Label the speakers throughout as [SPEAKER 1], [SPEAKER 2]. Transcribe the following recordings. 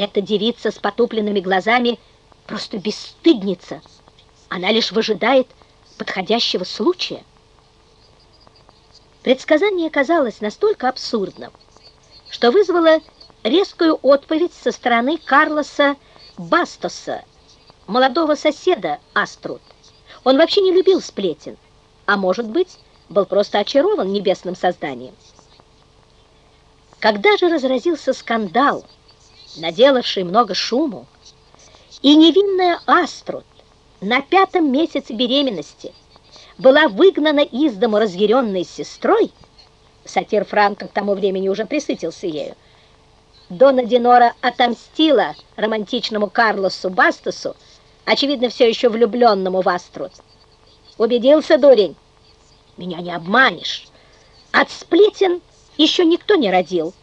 [SPEAKER 1] Эта девица с потупленными глазами просто бесстыдница. Она лишь выжидает подходящего случая. Предсказание казалось настолько абсурдным, что вызвало резкую отповедь со стороны Карлоса Бастоса, молодого соседа Аструд. Он вообще не любил сплетен, а может быть, был просто очарован небесным созданием. Когда же разразился скандал, наделавший много шуму, и невинная Аструд на пятом месяце беременности была выгнана из дому разъяренной сестрой, сатир Франко к тому времени уже присытился ею, Дона Динора отомстила романтичному Карлосу Бастусу, очевидно, все еще влюбленному в Аструд. Убедился, дурень? Меня не обманешь. От сплетен еще никто не родил.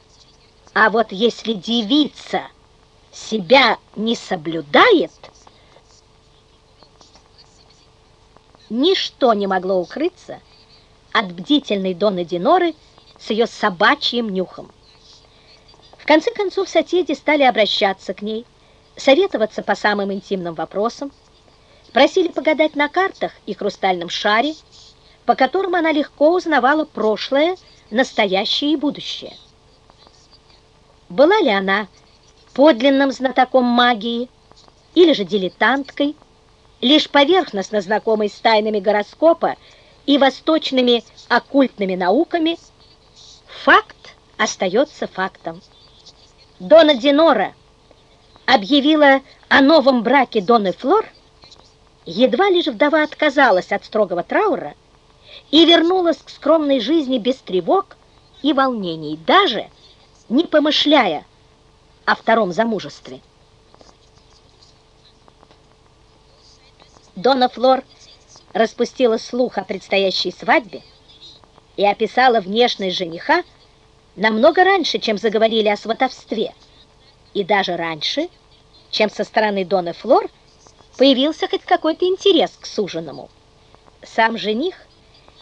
[SPEAKER 1] А вот если девица себя не соблюдает, ничто не могло укрыться от бдительной Доны Диноры с ее собачьим нюхом. В конце концов, соседи стали обращаться к ней, советоваться по самым интимным вопросам, просили погадать на картах и хрустальном шаре, по которым она легко узнавала прошлое, настоящее и будущее. Была ли она подлинным знатоком магии или же дилетанткой, лишь поверхностно знакомой с тайнами гороскопа и восточными оккультными науками, факт остается фактом. Дона Динора объявила о новом браке Доны Флор, едва лишь вдова отказалась от строгого траура и вернулась к скромной жизни без тревог и волнений, даже не помышляя о втором замужестве. Дона Флор распустила слух о предстоящей свадьбе и описала внешность жениха намного раньше, чем заговорили о сватовстве, и даже раньше, чем со стороны Доны Флор появился хоть какой-то интерес к суженому. Сам жених,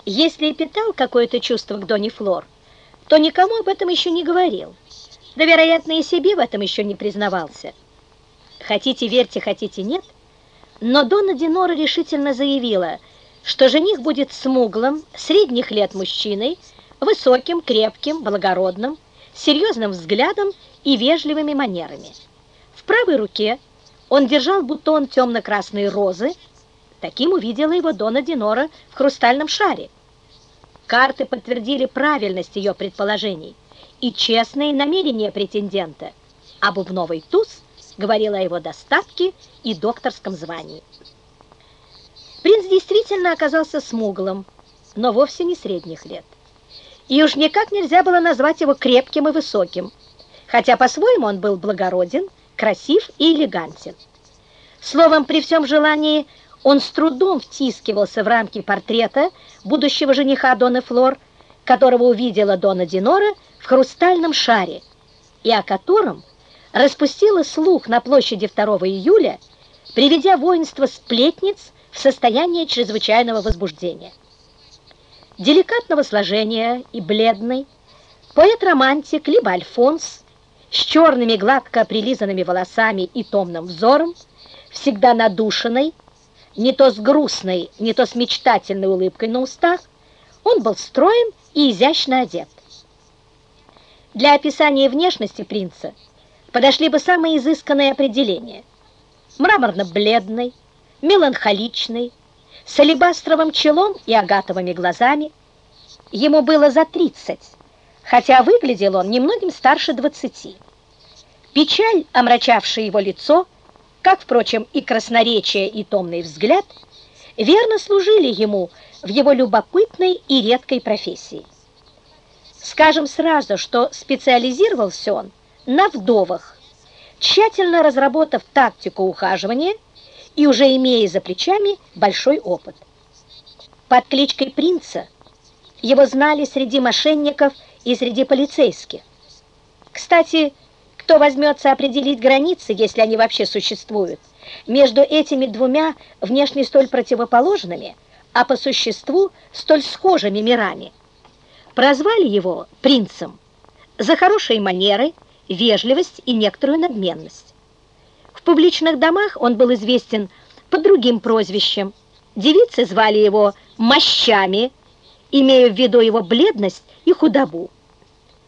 [SPEAKER 1] если и питал какое-то чувство к Доне Флор, то никому об этом еще не говорил, да, вероятно, и себе в этом еще не признавался. Хотите верьте, хотите нет, но Дона Динора решительно заявила, что жених будет смуглым, средних лет мужчиной, высоким, крепким, благородным, серьезным взглядом и вежливыми манерами. В правой руке он держал бутон темно-красной розы, таким увидела его Дона Динора в хрустальном шаре. Карты подтвердили правильность ее предположений и честные намерения претендента, а бубновый туз говорил о его достатке и докторском звании. Принц действительно оказался смуглым, но вовсе не средних лет. И уж никак нельзя было назвать его крепким и высоким, хотя по-своему он был благороден, красив и элегантен. Словом, при всем желании он с трудом втискивался в рамки портрета будущего жениха Доны Флор, которого увидела Дона Динора в хрустальном шаре, и о котором распустила слух на площади 2 июля, приведя воинство сплетниц в состояние чрезвычайного возбуждения. Деликатного сложения и бледный, поэт-романтик либо Альфонс с черными гладко прилизанными волосами и томным взором, всегда надушенный, не то с грустной, не то с мечтательной улыбкой на устах, он был строен и изящно одет. Для описания внешности принца подошли бы самые изысканные определения. Мраморно-бледный, меланхоличный, с алебастровым челом и агатовыми глазами. Ему было за 30, хотя выглядел он немногим старше 20. Печаль, омрачавшая его лицо, как, впрочем, и красноречие, и томный взгляд, верно служили ему в его любопытной и редкой профессии. Скажем сразу, что специализировался он на вдовах, тщательно разработав тактику ухаживания и уже имея за плечами большой опыт. Под кличкой принца его знали среди мошенников и среди полицейских. Кстати, кто возьмется определить границы, если они вообще существуют, между этими двумя внешне столь противоположными, а по существу столь схожими мирами? Прозвали его принцем за хорошие манеры вежливость и некоторую надменность. В публичных домах он был известен под другим прозвищем. Девицы звали его «мощами», имея в виду его бледность и худобу.